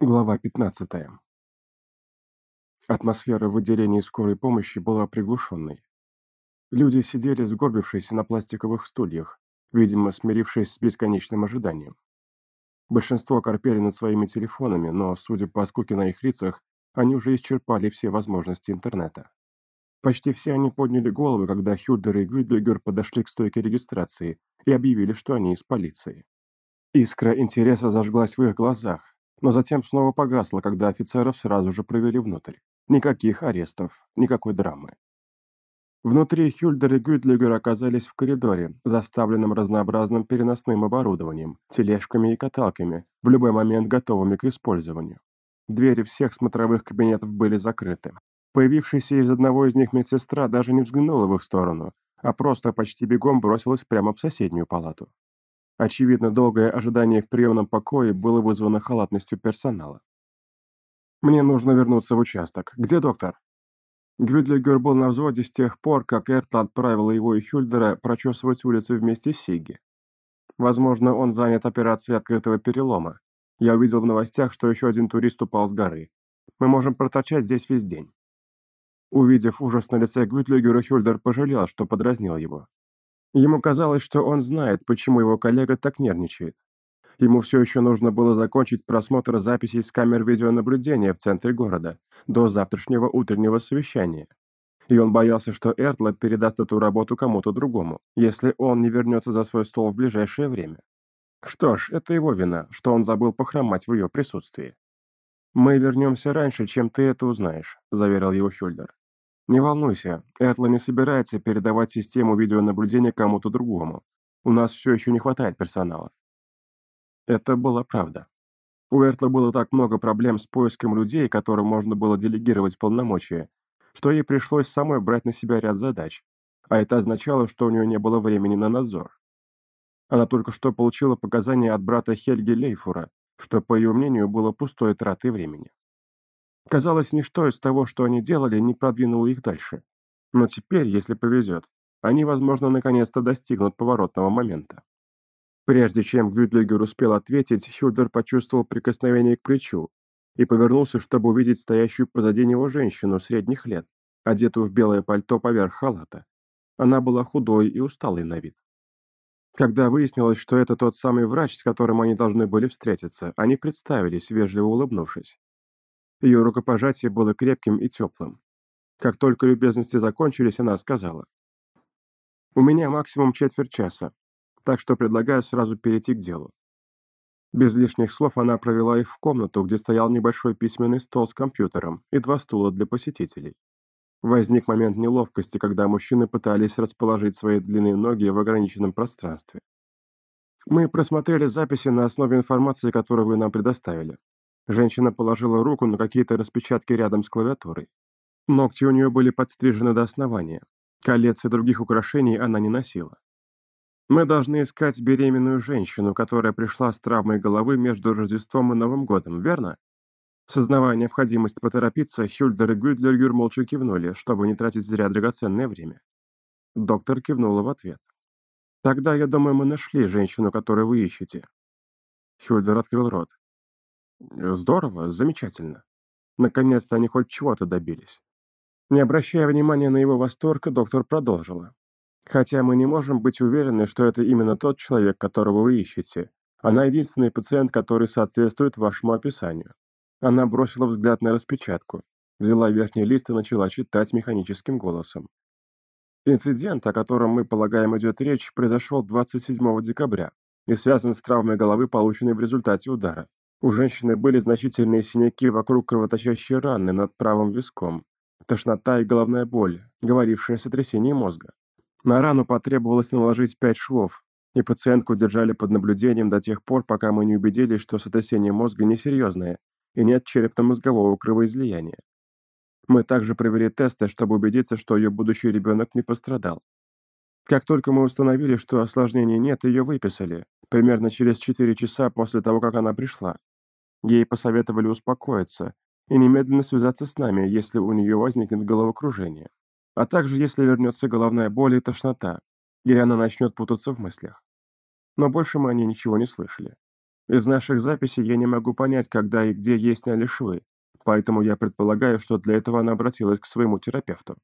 Глава 15. Атмосфера в отделении скорой помощи была приглушенной. Люди сидели сгорбившись на пластиковых стульях, видимо, смирившись с бесконечным ожиданием. Большинство корпели над своими телефонами, но, судя по скуке на их лицах, они уже исчерпали все возможности интернета. Почти все они подняли головы, когда Хюльдер и Гвюдлигер подошли к стойке регистрации и объявили, что они из полиции. Искра интереса зажглась в их глазах, но затем снова погасла, когда офицеров сразу же провели внутрь. Никаких арестов, никакой драмы. Внутри Хюльдер и Гюдлигер оказались в коридоре, заставленном разнообразным переносным оборудованием, тележками и каталками, в любой момент готовыми к использованию. Двери всех смотровых кабинетов были закрыты. Появившаяся из одного из них медсестра даже не взглянула в их сторону, а просто почти бегом бросилась прямо в соседнюю палату. Очевидно, долгое ожидание в приемном покое было вызвано халатностью персонала. «Мне нужно вернуться в участок. Где доктор?» Гвюдлигер был на взводе с тех пор, как Эртла отправила его и Хюльдера прочесывать улицы вместе с Сиги. Возможно, он занят операцией открытого перелома. Я увидел в новостях, что еще один турист упал с горы. Мы можем проторчать здесь весь день. Увидев ужас на лице Гвюдлигера, Хюльдер пожалел, что подразнил его. Ему казалось, что он знает, почему его коллега так нервничает. Ему все еще нужно было закончить просмотр записей с камер видеонаблюдения в центре города до завтрашнего утреннего совещания. И он боялся, что Эртла передаст эту работу кому-то другому, если он не вернется за свой стол в ближайшее время. Что ж, это его вина, что он забыл похромать в ее присутствии. «Мы вернемся раньше, чем ты это узнаешь», – заверил его Хюльдер. Не волнуйся, Этла не собирается передавать систему видеонаблюдения кому-то другому. У нас все еще не хватает персонала. Это была правда. У Эртла было так много проблем с поиском людей, которым можно было делегировать полномочия, что ей пришлось самой брать на себя ряд задач, а это означало, что у нее не было времени на надзор. Она только что получила показания от брата Хельги Лейфура, что, по ее мнению, было пустой тратой времени. Казалось, ничто из того, что они делали, не продвинуло их дальше. Но теперь, если повезет, они, возможно, наконец-то достигнут поворотного момента. Прежде чем Гвюдлигер успел ответить, Хюдер почувствовал прикосновение к плечу и повернулся, чтобы увидеть стоящую позади него женщину средних лет, одетую в белое пальто поверх халата. Она была худой и усталой на вид. Когда выяснилось, что это тот самый врач, с которым они должны были встретиться, они представились, вежливо улыбнувшись. Ее рукопожатие было крепким и теплым. Как только любезности закончились, она сказала. «У меня максимум четверть часа, так что предлагаю сразу перейти к делу». Без лишних слов она провела их в комнату, где стоял небольшой письменный стол с компьютером и два стула для посетителей. Возник момент неловкости, когда мужчины пытались расположить свои длинные ноги в ограниченном пространстве. Мы просмотрели записи на основе информации, которую вы нам предоставили. Женщина положила руку на какие-то распечатки рядом с клавиатурой. Ногти у нее были подстрижены до основания. Колец и других украшений она не носила. Мы должны искать беременную женщину, которая пришла с травмой головы между Рождеством и Новым годом, верно? Сознавая необходимость поторопиться, Хюльдер и Гюдлергер молча кивнули, чтобы не тратить зря драгоценное время. Доктор кивнула в ответ. «Тогда, я думаю, мы нашли женщину, которую вы ищете». Хюльдер открыл рот. Здорово, замечательно. Наконец-то они хоть чего-то добились. Не обращая внимания на его восторг, доктор продолжила. Хотя мы не можем быть уверены, что это именно тот человек, которого вы ищете. Она единственный пациент, который соответствует вашему описанию. Она бросила взгляд на распечатку, взяла верхний лист и начала читать механическим голосом. Инцидент, о котором мы полагаем идет речь, произошел 27 декабря и связан с травмой головы, полученной в результате удара. У женщины были значительные синяки вокруг кровоточащей раны над правым виском, тошнота и головная боль, говорившая о сотрясении мозга. На рану потребовалось наложить пять швов, и пациентку держали под наблюдением до тех пор, пока мы не убедились, что сотрясение мозга несерьезное и нет черепно-мозгового кровоизлияния. Мы также провели тесты, чтобы убедиться, что ее будущий ребенок не пострадал. Как только мы установили, что осложнений нет, ее выписали, примерно через 4 часа после того, как она пришла. Ей посоветовали успокоиться и немедленно связаться с нами, если у нее возникнет головокружение, а также если вернется головная боль и тошнота, или она начнет путаться в мыслях. Но больше мы о ней ничего не слышали. Из наших записей я не могу понять, когда и где есть сняли швы, поэтому я предполагаю, что для этого она обратилась к своему терапевту.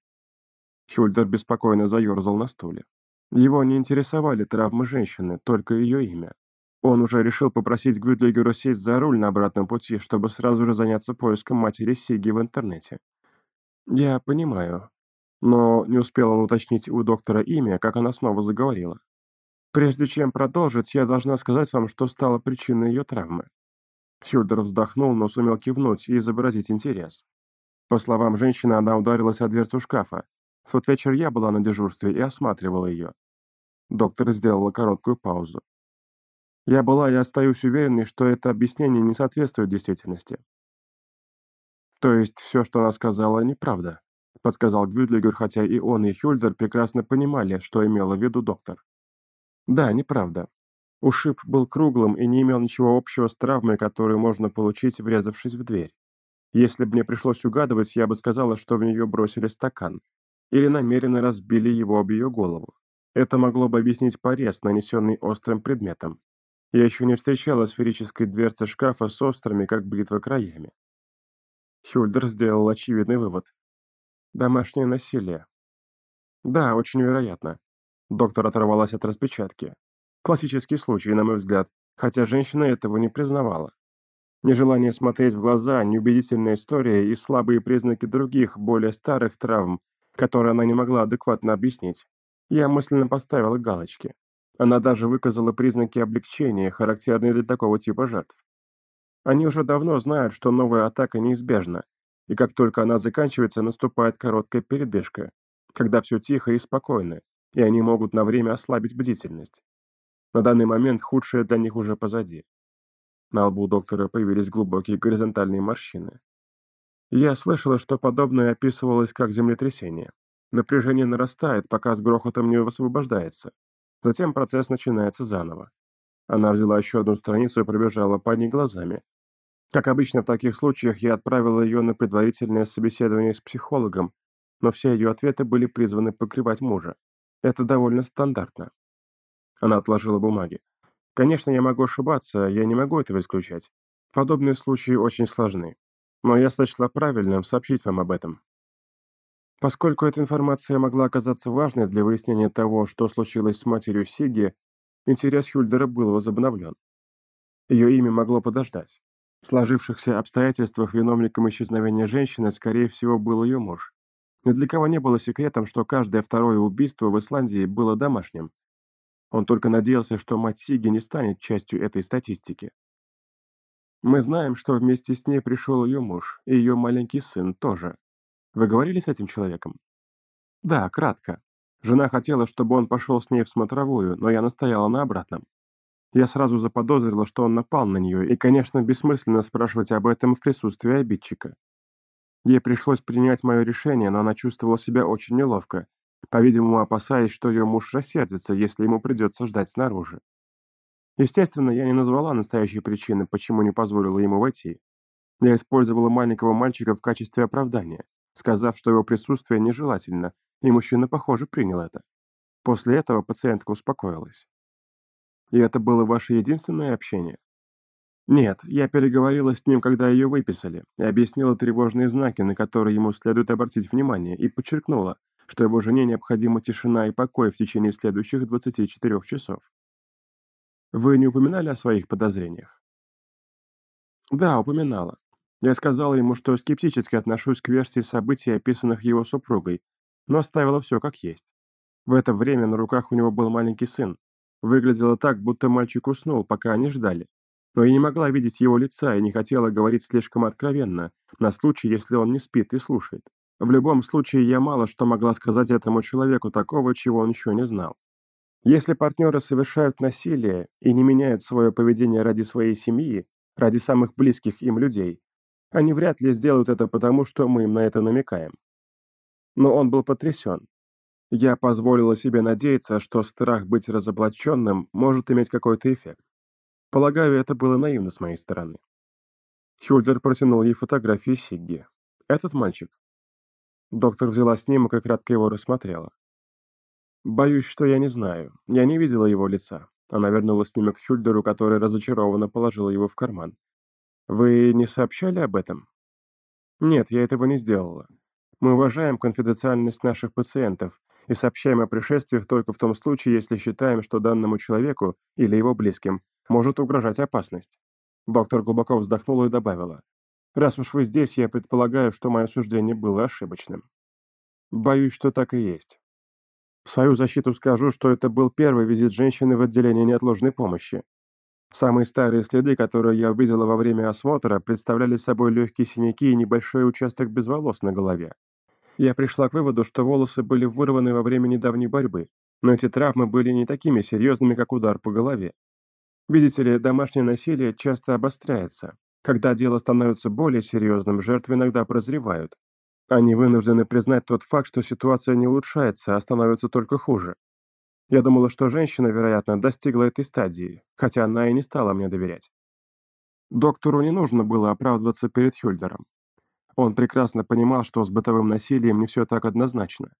Хюльдер беспокойно заерзал на стуле. Его не интересовали травмы женщины, только ее имя. Он уже решил попросить Гвюдлигеру сесть за руль на обратном пути, чтобы сразу же заняться поиском матери Сиги в интернете. «Я понимаю». Но не успел он уточнить у доктора имя, как она снова заговорила. «Прежде чем продолжить, я должна сказать вам, что стало причиной ее травмы». Хюльдер вздохнул, но сумел кивнуть и изобразить интерес. По словам женщины, она ударилась о дверцу шкафа. В тот вечер я была на дежурстве и осматривала ее. Доктор сделала короткую паузу. Я была и остаюсь уверенной, что это объяснение не соответствует действительности. То есть все, что она сказала, неправда, подсказал Гвюдлигер, хотя и он, и Хюльдер прекрасно понимали, что имела в виду доктор. Да, неправда. Ушиб был круглым и не имел ничего общего с травмой, которую можно получить, врезавшись в дверь. Если бы мне пришлось угадывать, я бы сказала, что в нее бросили стакан. Или намеренно разбили его об ее голову. Это могло бы объяснить порез, нанесенный острым предметом. Я еще не встречала сферической дверцы шкафа с острыми, как бритва, краями. Хюльдер сделал очевидный вывод. Домашнее насилие. Да, очень вероятно. Доктор оторвалась от распечатки. Классический случай, на мой взгляд, хотя женщина этого не признавала. Нежелание смотреть в глаза, неубедительная история и слабые признаки других, более старых травм, которые она не могла адекватно объяснить. Я мысленно поставила галочки. Она даже выказала признаки облегчения, характерные для такого типа жертв. Они уже давно знают, что новая атака неизбежна, и как только она заканчивается, наступает короткая передышка, когда все тихо и спокойно, и они могут на время ослабить бдительность. На данный момент худшее для них уже позади. На лбу доктора появились глубокие горизонтальные морщины. Я слышала, что подобное описывалось как землетрясение. Напряжение нарастает, пока с грохотом не высвобождается. Затем процесс начинается заново. Она взяла еще одну страницу и пробежала по ней глазами, как обычно в таких случаях, я отправила ее на предварительное собеседование с психологом, но все ее ответы были призваны покрывать мужа. Это довольно стандартно. Она отложила бумаги. Конечно, я могу ошибаться, я не могу этого исключать. Подобные случаи очень сложны. Но я сочла правильным сообщить вам об этом. Поскольку эта информация могла оказаться важной для выяснения того, что случилось с матерью Сиги, интерес Хюльдера был возобновлен. Ее имя могло подождать. В сложившихся обстоятельствах виновником исчезновения женщины, скорее всего, был ее муж. Ни для кого не было секретом, что каждое второе убийство в Исландии было домашним. Он только надеялся, что мать Сиги не станет частью этой статистики. Мы знаем, что вместе с ней пришел ее муж, и ее маленький сын тоже. Вы говорили с этим человеком? Да, кратко. Жена хотела, чтобы он пошел с ней в смотровую, но я настояла на обратном. Я сразу заподозрила, что он напал на нее, и, конечно, бессмысленно спрашивать об этом в присутствии обидчика. Ей пришлось принять мое решение, но она чувствовала себя очень неловко, по-видимому, опасаясь, что ее муж рассердится, если ему придется ждать снаружи. Естественно, я не назвала настоящей причины, почему не позволила ему войти. Я использовала маленького мальчика в качестве оправдания, сказав, что его присутствие нежелательно, и мужчина, похоже, принял это. После этого пациентка успокоилась. И это было ваше единственное общение? Нет, я переговорила с ним, когда ее выписали, и объяснила тревожные знаки, на которые ему следует обратить внимание, и подчеркнула, что его жене необходима тишина и покой в течение следующих 24 часов. Вы не упоминали о своих подозрениях? Да, упоминала. Я сказала ему, что скептически отношусь к версии событий, описанных его супругой, но оставила все как есть. В это время на руках у него был маленький сын, Выглядело так, будто мальчик уснул, пока они ждали. Но я не могла видеть его лица и не хотела говорить слишком откровенно, на случай, если он не спит и слушает. В любом случае, я мало что могла сказать этому человеку такого, чего он еще не знал. Если партнеры совершают насилие и не меняют свое поведение ради своей семьи, ради самых близких им людей, они вряд ли сделают это потому, что мы им на это намекаем. Но он был потрясен. Я позволила себе надеяться, что страх быть разоблаченным может иметь какой-то эффект. Полагаю, это было наивно с моей стороны. Хюльдер протянул ей фотографию Сигги. «Этот мальчик?» Доктор взяла снимок и кратко его рассмотрела. «Боюсь, что я не знаю. Я не видела его лица. Она вернула снимок Хюльдеру, который разочарованно положил его в карман. «Вы не сообщали об этом?» «Нет, я этого не сделала. Мы уважаем конфиденциальность наших пациентов и сообщаем о пришествиях только в том случае, если считаем, что данному человеку или его близким может угрожать опасность». Доктор глубоко вздохнула и добавила. «Раз уж вы здесь, я предполагаю, что мое суждение было ошибочным». «Боюсь, что так и есть. В свою защиту скажу, что это был первый визит женщины в отделение неотложной помощи. Самые старые следы, которые я увидела во время осмотра, представляли собой легкие синяки и небольшой участок без волос на голове. Я пришла к выводу, что волосы были вырваны во время недавней борьбы, но эти травмы были не такими серьезными, как удар по голове. Видите ли, домашнее насилие часто обостряется. Когда дело становится более серьезным, жертвы иногда прозревают. Они вынуждены признать тот факт, что ситуация не улучшается, а становится только хуже. Я думала, что женщина, вероятно, достигла этой стадии, хотя она и не стала мне доверять. Доктору не нужно было оправдываться перед Хюльдером. Он прекрасно понимал, что с бытовым насилием не все так однозначно.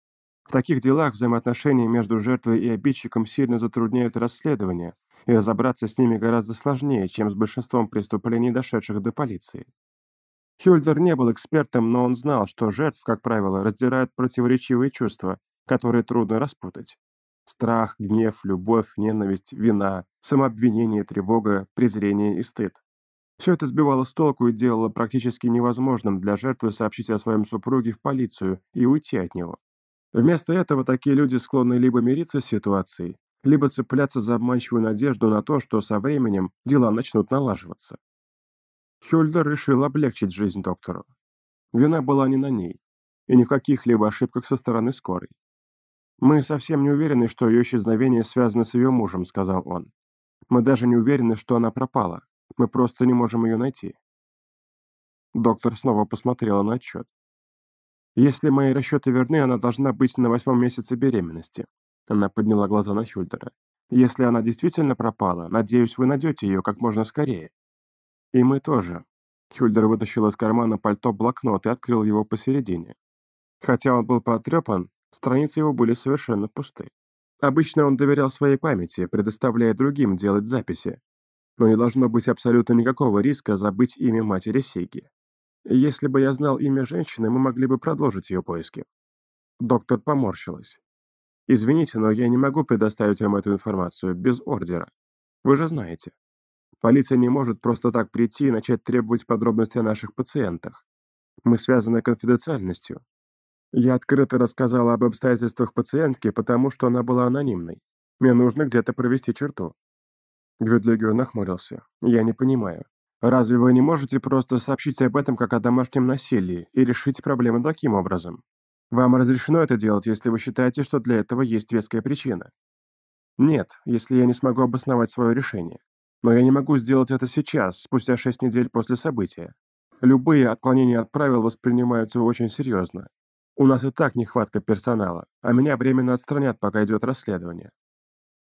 В таких делах взаимоотношения между жертвой и обидчиком сильно затрудняют расследование, и разобраться с ними гораздо сложнее, чем с большинством преступлений, дошедших до полиции. Хюльдер не был экспертом, но он знал, что жертв, как правило, раздирают противоречивые чувства, которые трудно распутать. Страх, гнев, любовь, ненависть, вина, самообвинение, тревога, презрение и стыд. Все это сбивало с толку и делало практически невозможным для жертвы сообщить о своем супруге в полицию и уйти от него. Вместо этого такие люди склонны либо мириться с ситуацией, либо цепляться за обманчивую надежду на то, что со временем дела начнут налаживаться. Хюльдер решил облегчить жизнь доктору. Вина была не на ней, и ни в каких-либо ошибках со стороны скорой. «Мы совсем не уверены, что ее исчезновение связано с ее мужем», — сказал он. «Мы даже не уверены, что она пропала. Мы просто не можем ее найти». Доктор снова посмотрела на отчет. «Если мои расчеты верны, она должна быть на восьмом месяце беременности». Она подняла глаза на Хюльдера. «Если она действительно пропала, надеюсь, вы найдете ее как можно скорее». «И мы тоже». Хюльдер вытащил из кармана пальто блокнот и открыл его посередине. Хотя он был потрепан, Страницы его были совершенно пусты. Обычно он доверял своей памяти, предоставляя другим делать записи. Но не должно быть абсолютно никакого риска забыть имя матери Сейги. Если бы я знал имя женщины, мы могли бы продолжить ее поиски. Доктор поморщилась. «Извините, но я не могу предоставить вам эту информацию без ордера. Вы же знаете. Полиция не может просто так прийти и начать требовать подробности о наших пациентах. Мы связаны конфиденциальностью. Я открыто рассказала об обстоятельствах пациентки, потому что она была анонимной. Мне нужно где-то провести черту. Гвюдлигер нахмурился. Я не понимаю. Разве вы не можете просто сообщить об этом как о домашнем насилии и решить проблему таким образом? Вам разрешено это делать, если вы считаете, что для этого есть веская причина. Нет, если я не смогу обосновать свое решение. Но я не могу сделать это сейчас, спустя шесть недель после события. Любые отклонения от правил воспринимаются очень серьезно, у нас и так нехватка персонала, а меня временно отстранят, пока идет расследование.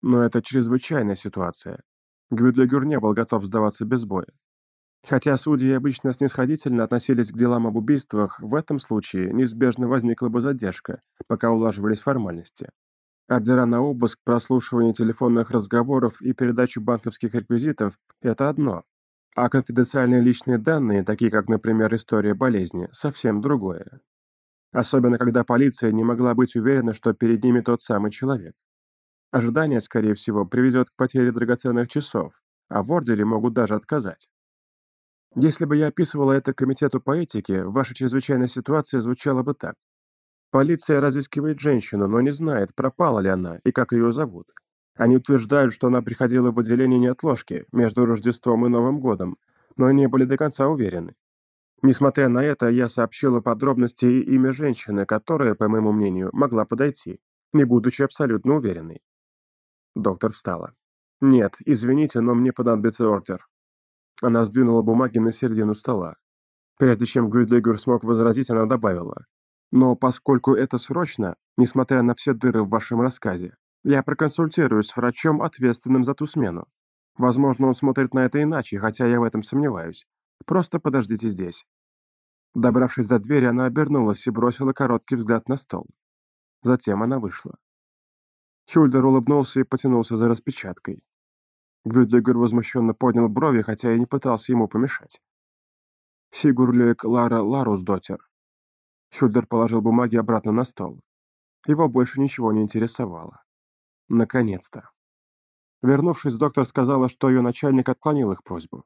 Но это чрезвычайная ситуация. Гвюдлигер не был готов сдаваться без боя. Хотя судьи обычно снисходительно относились к делам об убийствах, в этом случае неизбежно возникла бы задержка, пока улаживались формальности. Ордера на обыск, прослушивание телефонных разговоров и передачу банковских реквизитов – это одно. А конфиденциальные личные данные, такие как, например, история болезни, совсем другое. Особенно, когда полиция не могла быть уверена, что перед ними тот самый человек. Ожидание, скорее всего, приведет к потере драгоценных часов, а в ордере могут даже отказать. Если бы я описывала это комитету по этике, ваша чрезвычайная ситуация звучала бы так. Полиция разыскивает женщину, но не знает, пропала ли она и как ее зовут. Они утверждают, что она приходила в отделение неотложки между Рождеством и Новым годом, но не были до конца уверены. Несмотря на это, я сообщила подробности и имя женщины, которая, по моему мнению, могла подойти, не будучи абсолютно уверенной. Доктор встала. «Нет, извините, но мне понадобится ордер». Она сдвинула бумаги на середину стола. Прежде чем Гюдлигер смог возразить, она добавила. «Но поскольку это срочно, несмотря на все дыры в вашем рассказе, я проконсультируюсь с врачом, ответственным за ту смену. Возможно, он смотрит на это иначе, хотя я в этом сомневаюсь. Просто подождите здесь». Добравшись до двери, она обернулась и бросила короткий взгляд на стол. Затем она вышла. Хюльдер улыбнулся и потянулся за распечаткой. Гвюдлигер возмущенно поднял брови, хотя и не пытался ему помешать. Сигурлик Лара Ларусдотер. Хюльдер положил бумаги обратно на стол. Его больше ничего не интересовало. Наконец-то. Вернувшись, доктор сказала, что ее начальник отклонил их просьбу.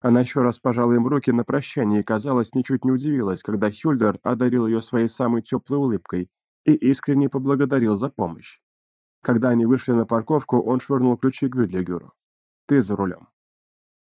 Она еще раз пожала им руки на прощание и, казалось, ничуть не удивилась, когда Хюльдер одарил ее своей самой теплой улыбкой и искренне поблагодарил за помощь. Когда они вышли на парковку, он швырнул ключи к Вюдлигеру. «Ты за рулем».